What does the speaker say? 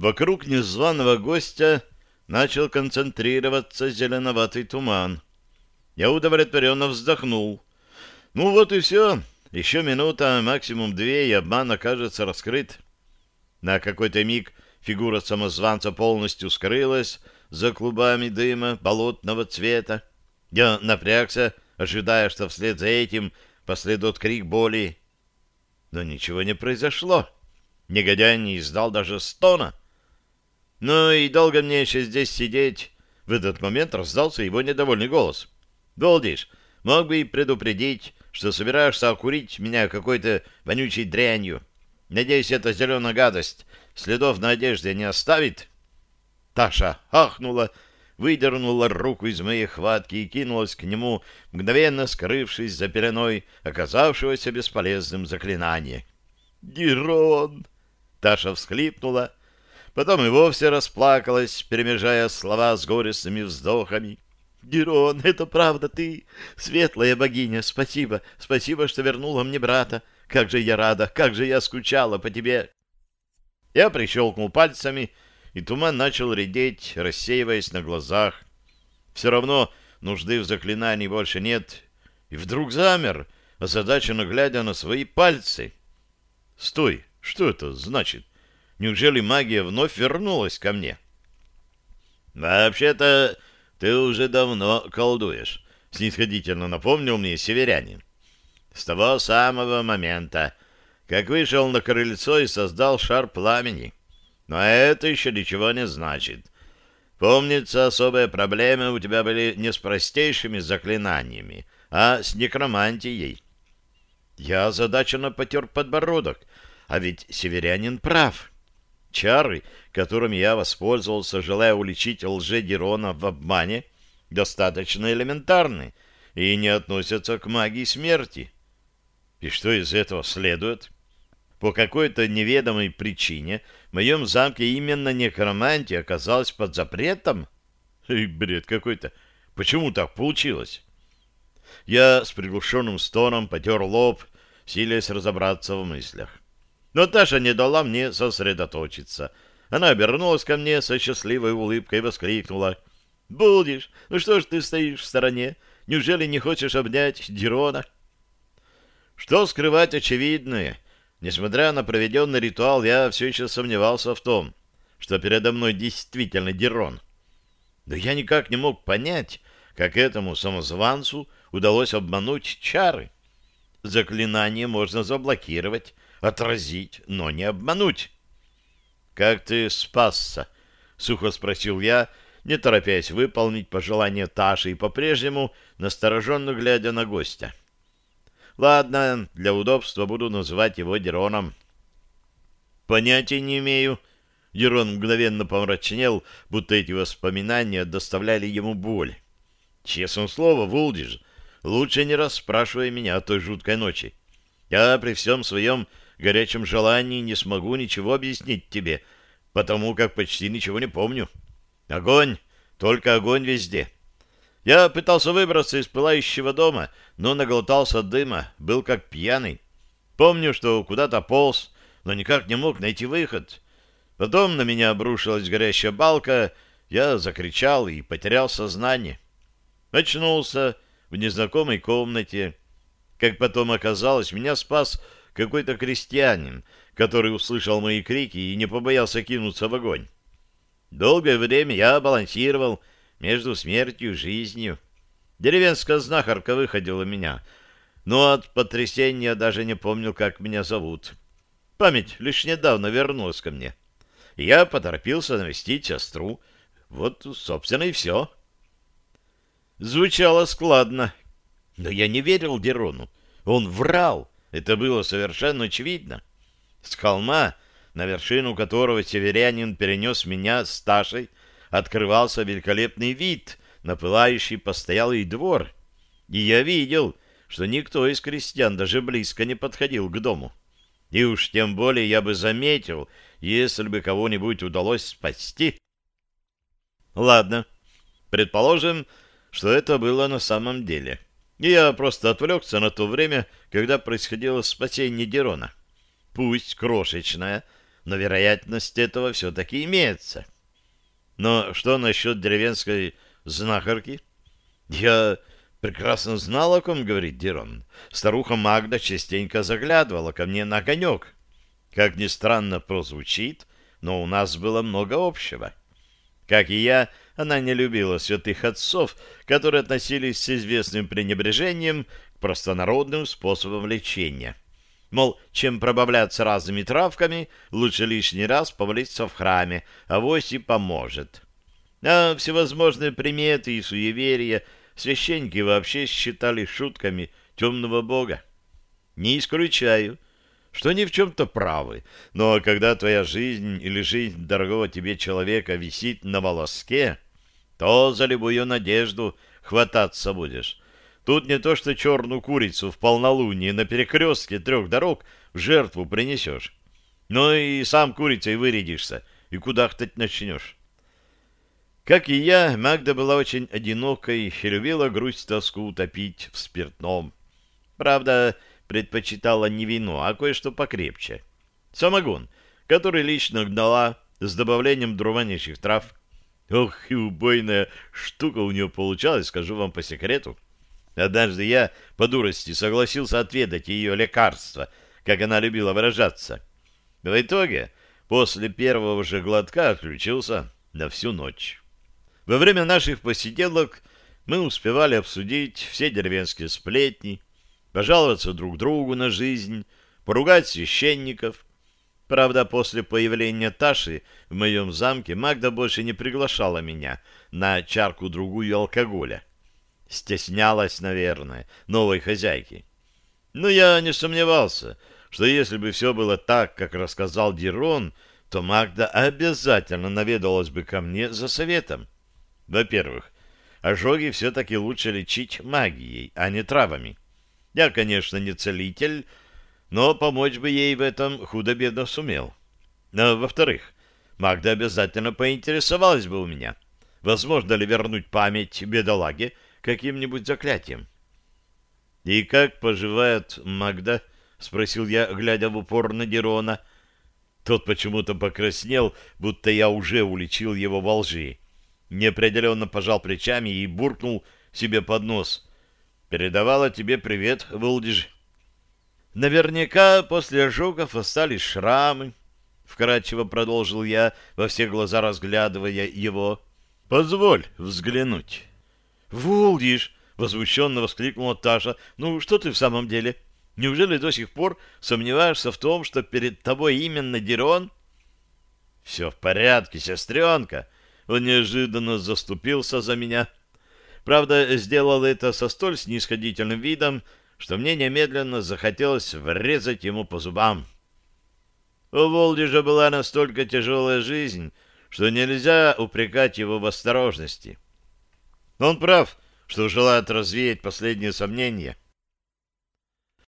Вокруг незваного гостя начал концентрироваться зеленоватый туман. Я удовлетворенно вздохнул. Ну вот и все. Еще минута, максимум две, и обман окажется раскрыт. На какой-то миг фигура самозванца полностью скрылась за клубами дыма болотного цвета. Я напрягся, ожидая, что вслед за этим последует крик боли. Но ничего не произошло. Негодяй не издал даже стона. «Ну и долго мне еще здесь сидеть?» В этот момент раздался его недовольный голос. «Голдиш, мог бы и предупредить, что собираешься окурить меня какой-то вонючей дрянью. Надеюсь, эта зеленая гадость следов на одежде не оставит?» Таша ахнула, выдернула руку из моей хватки и кинулась к нему, мгновенно скрывшись за пеленой оказавшегося бесполезным заклинания. «Дирон!» Таша всхлипнула, потом и вовсе расплакалась, перемежая слова с горестными вздохами. «Дирон, это правда ты, светлая богиня, спасибо, спасибо, что вернула мне брата. Как же я рада, как же я скучала по тебе!» Я прищелкнул пальцами, и туман начал редеть, рассеиваясь на глазах. Все равно нужды в заклинании больше нет. И вдруг замер, озадаченно глядя на свои пальцы. «Стой! Что это значит? Неужели магия вновь вернулась ко мне?» «Вообще-то ты уже давно колдуешь», — снисходительно напомнил мне северянин. «С того самого момента, как вышел на крыльцо и создал шар пламени». Но это еще ничего не значит. Помнится, особые проблемы у тебя были не с простейшими заклинаниями, а с некромантией. Я озадаченно потер подбородок, а ведь северянин прав. Чары, которыми я воспользовался, желая уличить лже-Дерона в обмане, достаточно элементарны и не относятся к магии смерти. И что из этого следует? По какой-то неведомой причине в моем замке именно некромантия оказалась под запретом? Бред какой-то. Почему так получилось? Я с приглушенным стоном потер лоб, силясь разобраться в мыслях. Но Таша не дала мне сосредоточиться. Она обернулась ко мне со счастливой улыбкой и воскликнула. «Будешь? Ну что ж ты стоишь в стороне? Неужели не хочешь обнять Дирона?» Что скрывать очевидное? Несмотря на проведенный ритуал, я все еще сомневался в том, что передо мной действительно Дерон. Да я никак не мог понять, как этому самозванцу удалось обмануть чары. Заклинание можно заблокировать, отразить, но не обмануть. «Как ты спасся?» — сухо спросил я, не торопясь выполнить пожелание Таши и по-прежнему настороженно глядя на гостя. Ладно, для удобства буду называть его Дероном. Понятия не имею. Дерон мгновенно помрачнел, будто эти воспоминания доставляли ему боль. Честное слово, Вулдиш, лучше не расспрашивай меня о той жуткой ночи. Я при всем своем горячем желании не смогу ничего объяснить тебе, потому как почти ничего не помню. Огонь, только огонь везде. Я пытался выбраться из пылающего дома, но наглотался дыма, был как пьяный. Помню, что куда-то полз, но никак не мог найти выход. Потом на меня обрушилась горящая балка, я закричал и потерял сознание. Очнулся в незнакомой комнате. Как потом оказалось, меня спас какой-то крестьянин, который услышал мои крики и не побоялся кинуться в огонь. Долгое время я балансировал между смертью и жизнью. Деревенская знахарка выходила меня, но от потрясения даже не помнил, как меня зовут. Память лишь недавно вернулась ко мне. Я поторопился навестить сестру. Вот, собственно, и все. Звучало складно, но я не верил Дерону. Он врал, это было совершенно очевидно. С холма, на вершину которого северянин перенес меня с Ташей, открывался великолепный вид на пылающий постоялый двор, и я видел, что никто из крестьян даже близко не подходил к дому. И уж тем более я бы заметил, если бы кого-нибудь удалось спасти. Ладно, предположим, что это было на самом деле. И я просто отвлекся на то время, когда происходило спасение Дерона. Пусть крошечное, но вероятность этого все-таки имеется. Но что насчет деревенской знахарки? Я прекрасно знал, о ком говорит Дирон. Старуха Магда частенько заглядывала ко мне на огонек. Как ни странно прозвучит, но у нас было много общего. Как и я, она не любила святых отцов, которые относились с известным пренебрежением к простонародным способам лечения. Мол, чем пробавляться разными травками, лучше лишний раз помолиться в храме, а вось и поможет. А всевозможные приметы и суеверия священники вообще считали шутками темного бога. Не исключаю, что они в чем-то правы, но когда твоя жизнь или жизнь дорогого тебе человека висит на волоске, то за любую надежду хвататься будешь. Тут не то, что черную курицу в полнолуние на перекрестке трех дорог в жертву принесешь, но и сам курицей вырядишься и кудахтать начнешь. Как и я, Магда была очень одинокой и любила грусть-тоску утопить в спиртном. Правда, предпочитала не вино, а кое-что покрепче. Самогон, который лично гнала с добавлением дурманящих трав. Ох, и убойная штука у нее получалась, скажу вам по секрету. Однажды я по дурости согласился отведать ее лекарство, как она любила выражаться. В итоге, после первого же глотка отключился на всю ночь. Во время наших посиделок мы успевали обсудить все деревенские сплетни, пожаловаться друг другу на жизнь, поругать священников. Правда, после появления Таши в моем замке Магда больше не приглашала меня на чарку-другую алкоголя. Стеснялась, наверное, новой хозяйки. Но я не сомневался, что если бы все было так, как рассказал Дирон, то Магда обязательно наведалась бы ко мне за советом. Во-первых, ожоги все-таки лучше лечить магией, а не травами. Я, конечно, не целитель, но помочь бы ей в этом худо-бедно сумел. Но, во-вторых, Магда обязательно поинтересовалась бы у меня, возможно ли вернуть память бедолаге каким-нибудь заклятием. — И как поживает Магда? — спросил я, глядя в упор на Дерона. Тот почему-то покраснел, будто я уже уличил его во лжи. Неопределенно пожал плечами и буркнул себе под нос. «Передавала тебе привет, Вулдиж». «Наверняка после ожогов остались шрамы», — вкратчиво продолжил я, во все глаза разглядывая его. «Позволь взглянуть». «Вулдиш!» — возмущенно воскликнула Таша. «Ну, что ты в самом деле? Неужели до сих пор сомневаешься в том, что перед тобой именно Дерон?» «Все в порядке, сестренка!» Он неожиданно заступился за меня. Правда, сделал это со столь снисходительным видом, что мне немедленно захотелось врезать ему по зубам. У Волдижа была настолько тяжелая жизнь, что нельзя упрекать его в осторожности. Он прав, что желает развеять последние сомнения —